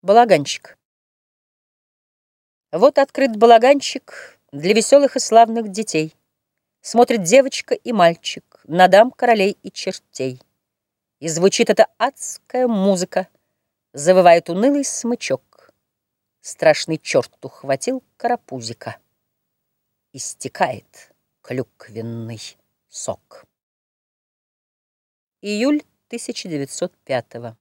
Балаганчик. Вот открыт балаганчик Для веселых и славных детей. Смотрит девочка и мальчик На дам, королей и чертей. И звучит эта адская музыка, Завывает унылый смычок. Страшный черт ухватил карапузика. Истекает клюквенный сок. Июль 1905 -го.